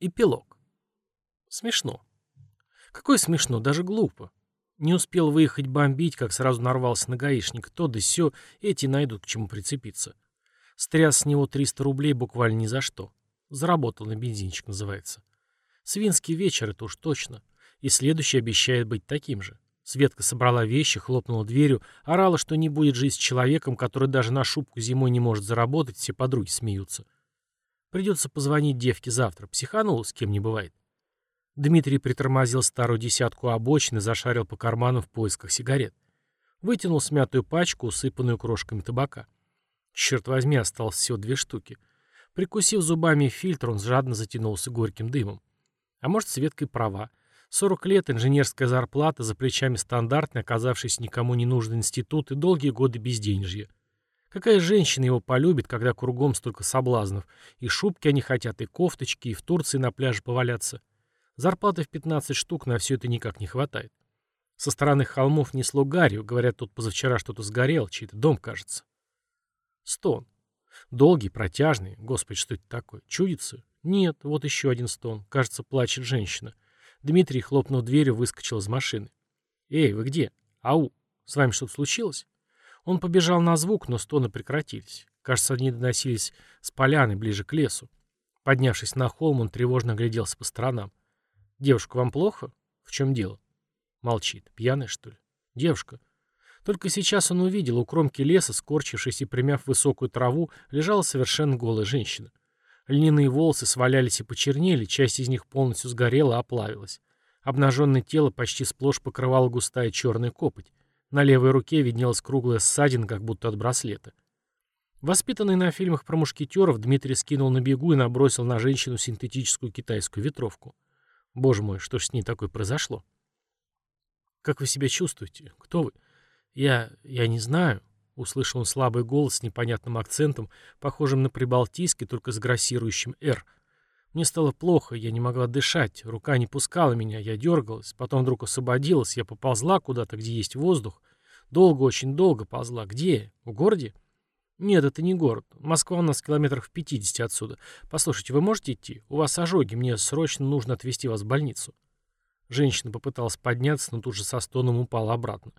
Эпилог. Смешно. Какое смешно, даже глупо. Не успел выехать бомбить, как сразу нарвался на гаишник. То да сё, эти найдут к чему прицепиться. Стряс с него 300 рублей буквально ни за что. Заработал на бензинчик, называется. Свинский вечер, это уж точно. И следующий обещает быть таким же. Светка собрала вещи, хлопнула дверью, орала, что не будет жить с человеком, который даже на шубку зимой не может заработать, все подруги смеются. Придется позвонить девке завтра. Психанул, с кем не бывает. Дмитрий притормозил старую десятку обочин и зашарил по карманам в поисках сигарет. Вытянул смятую пачку, усыпанную крошками табака. Черт возьми, осталось всего две штуки. Прикусив зубами фильтр, он жадно затянулся горьким дымом. А может, Светка и права. 40 лет, инженерская зарплата, за плечами стандартный, оказавшийся никому не нужный институт и долгие годы безденежья. Какая женщина его полюбит, когда кругом столько соблазнов? И шубки они хотят, и кофточки, и в Турции на пляже поваляться. Зарплаты в 15 штук на все это никак не хватает. Со стороны холмов несло гарью. Говорят, тут позавчера что-то сгорел, чей-то дом, кажется. Стон. Долгий, протяжный. Господи, что это такое? Чудится? Нет, вот еще один стон. Кажется, плачет женщина. Дмитрий, хлопнув дверью, выскочил из машины. «Эй, вы где? Ау! С вами что-то случилось?» Он побежал на звук, но стоны прекратились. Кажется, они доносились с поляны, ближе к лесу. Поднявшись на холм, он тревожно огляделся по сторонам. «Девушка, вам плохо? В чем дело?» Молчит. Пьяная, что ли? «Девушка». Только сейчас он увидел, у кромки леса, скорчившись и примяв высокую траву, лежала совершенно голая женщина. Льняные волосы свалялись и почернели, часть из них полностью сгорела, оплавилась. Обнаженное тело почти сплошь покрывала густая черная копоть. На левой руке виднелась круглая ссадина, как будто от браслета. Воспитанный на фильмах про мушкетеров, Дмитрий скинул на бегу и набросил на женщину синтетическую китайскую ветровку. Боже мой, что ж с ней такое произошло? «Как вы себя чувствуете? Кто вы?» «Я... я не знаю», — услышал он слабый голос с непонятным акцентом, похожим на прибалтийский, только с грассирующим «р». Мне стало плохо, я не могла дышать, рука не пускала меня, я дергалась, потом вдруг освободилась, я поползла куда-то, где есть воздух. Долго, очень долго ползла. Где? В городе? Нет, это не город. Москва у нас километрах в 50 отсюда. Послушайте, вы можете идти? У вас ожоги, мне срочно нужно отвезти вас в больницу. Женщина попыталась подняться, но тут же со стоном упала обратно.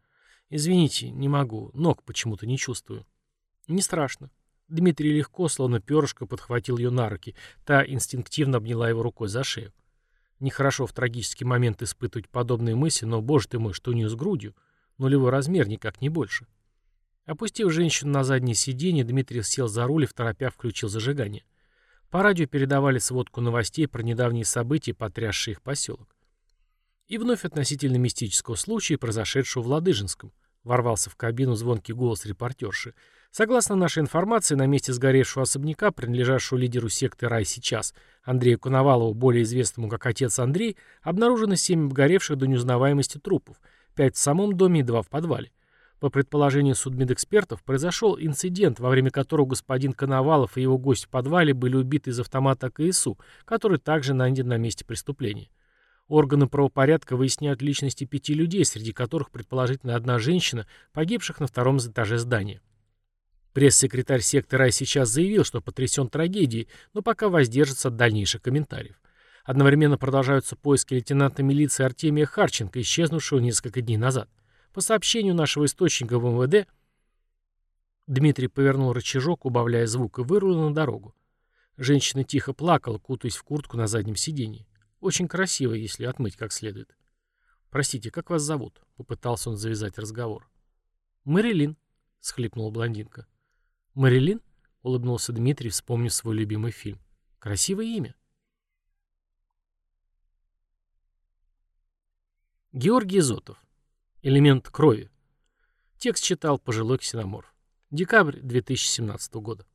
Извините, не могу, ног почему-то не чувствую. Не страшно. Дмитрий легко, словно перышко, подхватил ее на руки. Та инстинктивно обняла его рукой за шею. Нехорошо в трагический момент испытывать подобные мысли, но, боже ты мой, что у нее с грудью? Нулевой размер, никак не больше. Опустив женщину на заднее сиденье, Дмитрий сел за руль и в торопях включил зажигание. По радио передавали сводку новостей про недавние события, потрясшие их поселок. И вновь относительно мистического случая, произошедшего в Ладыжинском. Ворвался в кабину звонкий голос репортерши – Согласно нашей информации, на месте сгоревшего особняка, принадлежавшего лидеру секты «Рай сейчас», Андрею Коновалову, более известному как отец Андрей, обнаружено семь обгоревших до неузнаваемости трупов, пять в самом доме и два в подвале. По предположению судмедэкспертов, произошел инцидент, во время которого господин Коновалов и его гость в подвале были убиты из автомата КСУ, который также найден на месте преступления. Органы правопорядка выясняют личности пяти людей, среди которых предположительно одна женщина, погибших на втором этаже здания. Пресс-секретарь сектора сейчас заявил, что потрясен трагедией, но пока воздержится от дальнейших комментариев. Одновременно продолжаются поиски лейтенанта милиции Артемия Харченко, исчезнувшего несколько дней назад. По сообщению нашего источника в МВД, Дмитрий повернул рычажок, убавляя звук, и вырулил на дорогу. Женщина тихо плакала, кутаясь в куртку на заднем сиденье. Очень красиво, если отмыть как следует. «Простите, как вас зовут?» — попытался он завязать разговор. «Мэрилин», — схлипнула блондинка. «Марилин?» — улыбнулся Дмитрий, вспомнив свой любимый фильм. «Красивое имя». Георгий Изотов. Элемент крови. Текст читал пожилой ксеноморф. Декабрь 2017 года.